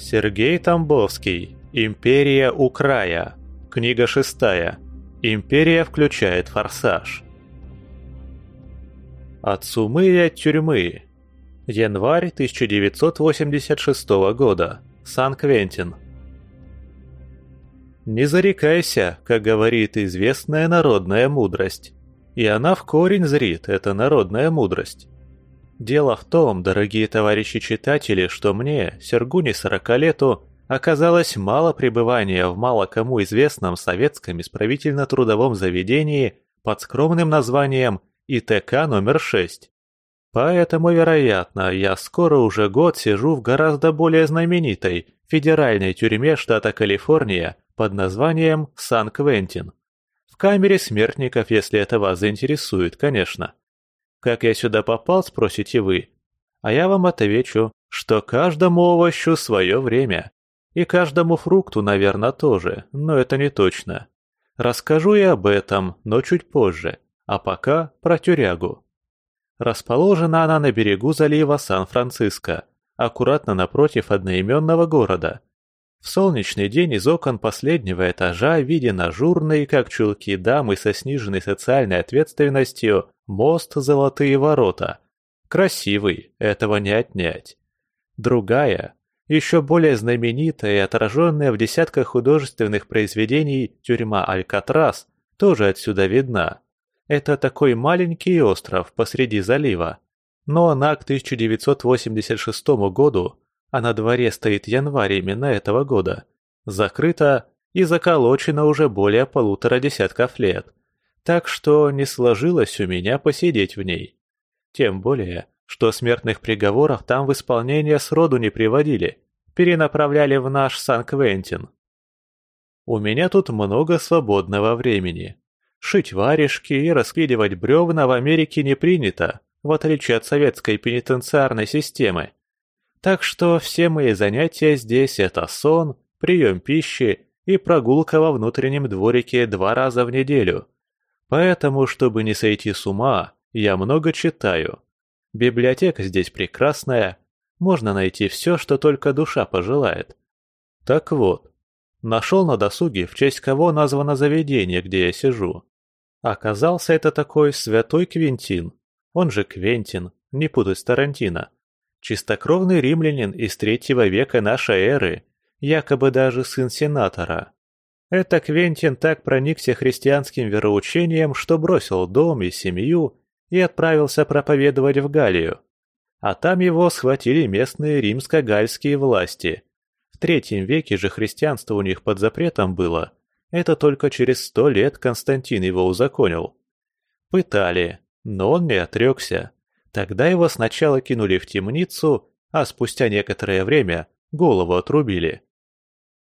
Сергей Тамбовский. Империя у края. Книга шестая. Империя включает форсаж. От сумы и от тюрьмы. Январь 1986 года. Сан-Квентин. Не зарекайся, как говорит известная народная мудрость. И она в корень зрит, эта народная мудрость. Дело в том, дорогие товарищи читатели, что мне, Сергуне 40 лету, оказалось мало пребывания в мало кому известном советском исправительно-трудовом заведении под скромным названием ИТК номер 6. Поэтому, вероятно, я скоро уже год сижу в гораздо более знаменитой федеральной тюрьме штата Калифорния под названием Сан-Квентин. В камере смертников, если это вас заинтересует, конечно. Как я сюда попал, спросите вы. А я вам отвечу, что каждому овощу свое время. И каждому фрукту, наверное, тоже, но это не точно. Расскажу и об этом, но чуть позже. А пока про тюрягу. Расположена она на берегу залива Сан-Франциско, аккуратно напротив одноименного города. В солнечный день из окон последнего этажа виден ажурный, как чулки дамы со сниженной социальной ответственностью, мост «Золотые ворота». Красивый, этого не отнять. Другая, еще более знаменитая и отраженная в десятках художественных произведений тюрьма Алькатрас тоже отсюда видна. Это такой маленький остров посреди залива. Но она к 1986 году, а на дворе стоит январь именно этого года, закрыта и заколочена уже более полутора десятков лет. Так что не сложилось у меня посидеть в ней. Тем более, что смертных приговоров там в исполнение сроду не приводили, перенаправляли в наш Сан-Квентин. У меня тут много свободного времени. Шить варежки и раскидывать бревна в Америке не принято, в отличие от советской пенитенциарной системы. Так что все мои занятия здесь – это сон, прием пищи и прогулка во внутреннем дворике два раза в неделю. Поэтому, чтобы не сойти с ума, я много читаю, Библиотека здесь прекрасная, можно найти все, что только душа пожелает. Так вот, нашел на досуге, в честь кого названо заведение, где я сижу. Оказался это такой святой Квинтин, он же Квентин, не путать с Тарантино. Чистокровный римлянин из третьего века нашей эры, якобы даже сын сенатора. Это Квентин так проникся христианским вероучением, что бросил дом и семью и отправился проповедовать в Галлию. А там его схватили местные римско-гальские власти. В третьем веке же христианство у них под запретом было. Это только через сто лет Константин его узаконил. Пытали, но он не отрекся. Тогда его сначала кинули в темницу, а спустя некоторое время голову отрубили.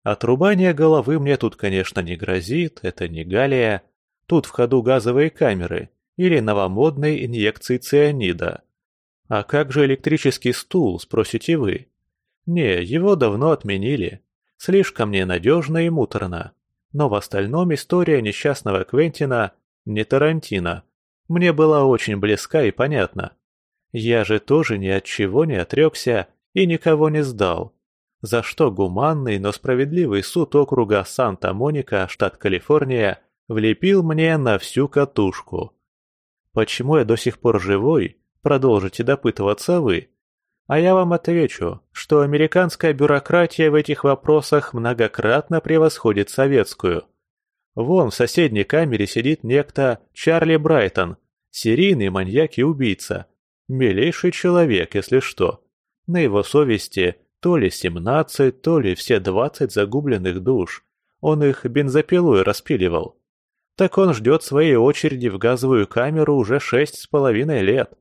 Отрубание головы мне тут, конечно, не грозит, это не Галия. Тут в ходу газовые камеры, или новомодной инъекции цианида. А как же электрический стул, спросите вы? Не, его давно отменили. Слишком ненадежно и муторно. Но в остальном история несчастного Квентина не Тарантино. Мне была очень близка и понятна. Я же тоже ни от чего не отрекся и никого не сдал. За что гуманный, но справедливый суд округа Санта-Моника, штат Калифорния, влепил мне на всю катушку. Почему я до сих пор живой, продолжите допытываться вы. А я вам отвечу, что американская бюрократия в этих вопросах многократно превосходит советскую. Вон в соседней камере сидит некто Чарли Брайтон, серийный маньяк и убийца. Милейший человек, если что. На его совести то ли 17, то ли все 20 загубленных душ. Он их бензопилой распиливал. Так он ждет своей очереди в газовую камеру уже шесть с половиной лет.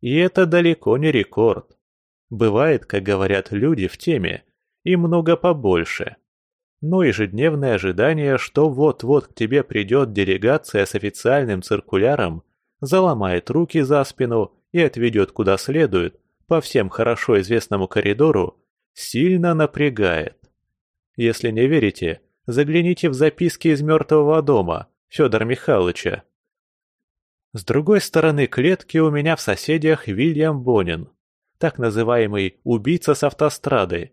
И это далеко не рекорд. Бывает, как говорят люди в теме, и много побольше. Но ежедневное ожидание, что вот-вот к тебе придет делегация с официальным циркуляром, заломает руки за спину и отведет куда следует, по всем хорошо известному коридору, сильно напрягает. Если не верите, загляните в записки из мертвого дома, Федора Михайловича. С другой стороны клетки у меня в соседях Вильям Бонин, так называемый «убийца с автострады».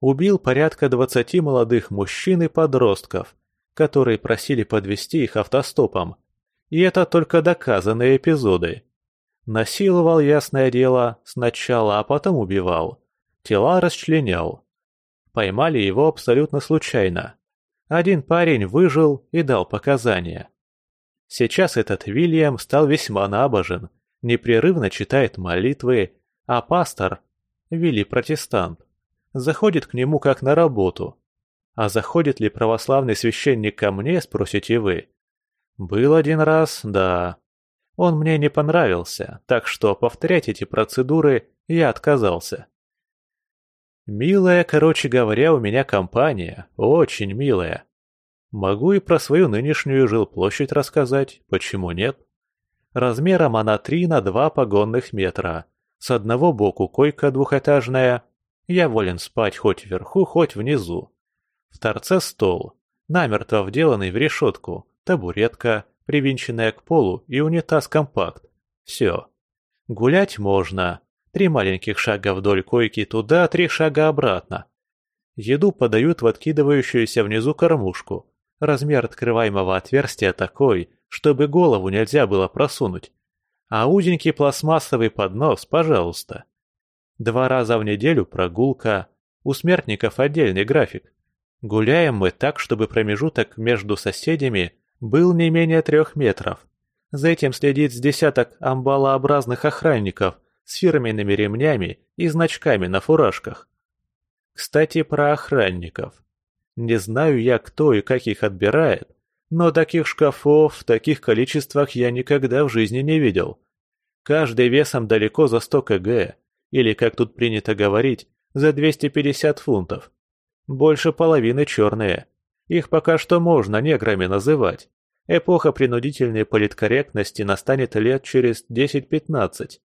Убил порядка двадцати молодых мужчин и подростков, которые просили подвести их автостопом. И это только доказанные эпизоды. Насиловал, ясное дело, сначала, а потом убивал. Тела расчленял. Поймали его абсолютно случайно. Один парень выжил и дал показания. Сейчас этот Вильям стал весьма набожен, непрерывно читает молитвы, а пастор, Вилли протестант, заходит к нему как на работу. А заходит ли православный священник ко мне, спросите вы? Был один раз, да. Он мне не понравился, так что повторять эти процедуры я отказался. Милая, короче говоря, у меня компания, очень милая. Могу и про свою нынешнюю жилплощадь рассказать, почему нет? Размером она 3 на 2 погонных метра. С одного боку койка двухэтажная. Я волен спать хоть вверху, хоть внизу. В торце стол, намертво вделанный в решетку, табуретка, привинченная к полу и унитаз-компакт. Все. Гулять можно. Три маленьких шага вдоль койки туда, три шага обратно. Еду подают в откидывающуюся внизу кормушку. Размер открываемого отверстия такой, чтобы голову нельзя было просунуть. А узенький пластмассовый поднос, пожалуйста. Два раза в неделю прогулка. У смертников отдельный график. Гуляем мы так, чтобы промежуток между соседями был не менее трех метров. За этим следит с десяток амбалообразных охранников с фирменными ремнями и значками на фуражках. Кстати, про охранников. Не знаю я, кто и как их отбирает, но таких шкафов в таких количествах я никогда в жизни не видел. Каждый весом далеко за 100 кг, или, как тут принято говорить, за 250 фунтов. Больше половины черные. Их пока что можно неграми называть. Эпоха принудительной политкорректности настанет лет через 10-15.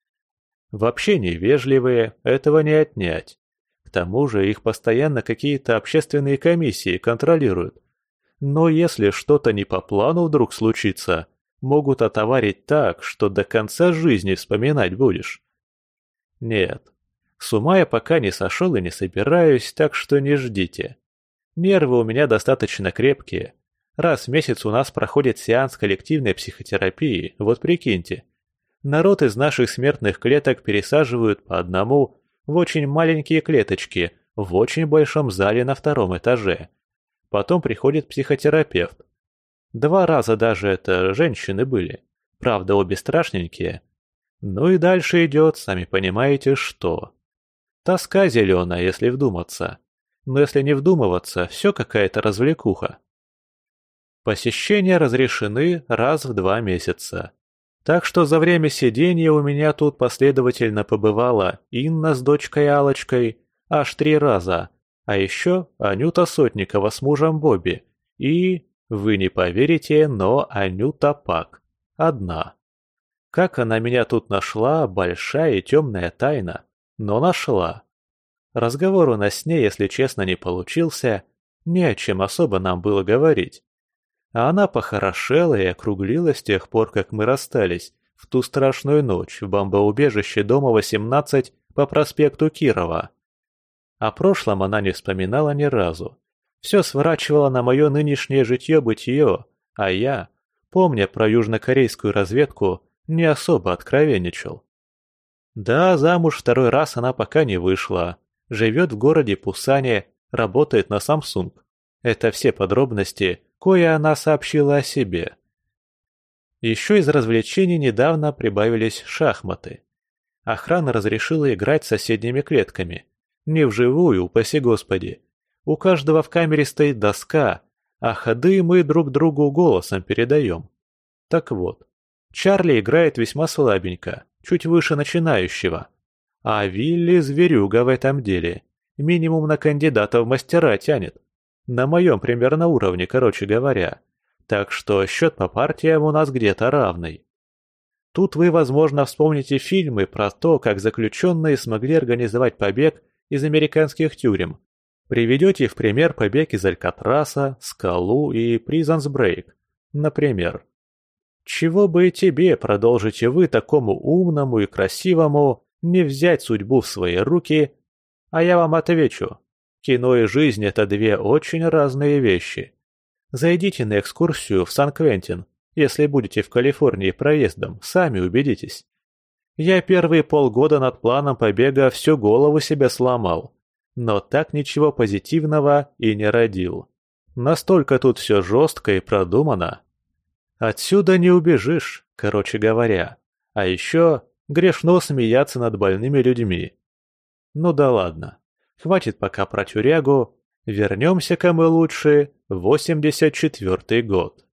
Вообще невежливые, этого не отнять тому же их постоянно какие-то общественные комиссии контролируют. Но если что-то не по плану вдруг случится, могут отоварить так, что до конца жизни вспоминать будешь. Нет, с ума я пока не сошел и не собираюсь, так что не ждите. Нервы у меня достаточно крепкие. Раз в месяц у нас проходит сеанс коллективной психотерапии, вот прикиньте. Народ из наших смертных клеток пересаживают по одному в очень маленькие клеточки в очень большом зале на втором этаже. Потом приходит психотерапевт. Два раза даже это женщины были. Правда, обе страшненькие. Ну и дальше идет, сами понимаете, что. Тоска зеленая, если вдуматься. Но если не вдумываться, все какая-то развлекуха. Посещения разрешены раз в два месяца. Так что за время сидения у меня тут последовательно побывала Инна с дочкой Алочкой аж три раза, а еще Анюта Сотникова с мужем Бобби и, вы не поверите, но Анюта Пак. Одна. Как она меня тут нашла, большая и темная тайна, но нашла. Разговор у нас с ней, если честно, не получился, не о чем особо нам было говорить. А она похорошела и округлилась с тех пор, как мы расстались, в ту страшную ночь в бомбоубежище дома 18 по проспекту Кирова. О прошлом она не вспоминала ни разу. Все сворачивала на мое нынешнее житье-бытие, а я, помня про южнокорейскую разведку, не особо откровенничал. Да, замуж второй раз она пока не вышла. Живет в городе Пусане, работает на Samsung. Это все подробности, кое она сообщила о себе. Еще из развлечений недавно прибавились шахматы. Охрана разрешила играть с соседними клетками. Не вживую, упаси господи. У каждого в камере стоит доска, а ходы мы друг другу голосом передаем. Так вот, Чарли играет весьма слабенько, чуть выше начинающего. А Вилли зверюга в этом деле. Минимум на кандидата в мастера тянет. На моем примерно уровне, короче говоря. Так что счет по партиям у нас где-то равный. Тут вы, возможно, вспомните фильмы про то, как заключенные смогли организовать побег из американских тюрем. Приведете в пример побег из Алькатраса, Скалу и Prison's Break, например. Чего бы и тебе, продолжите вы такому умному и красивому, не взять судьбу в свои руки? А я вам отвечу. Кино и жизнь – это две очень разные вещи. Зайдите на экскурсию в Сан-Квентин, если будете в Калифорнии проездом, сами убедитесь. Я первые полгода над планом побега всю голову себе сломал, но так ничего позитивного и не родил. Настолько тут все жестко и продумано. Отсюда не убежишь, короче говоря. А еще грешно смеяться над больными людьми. Ну да ладно. Хватит пока про тюрягу. Вернемся-ка мы лучше в 84 год.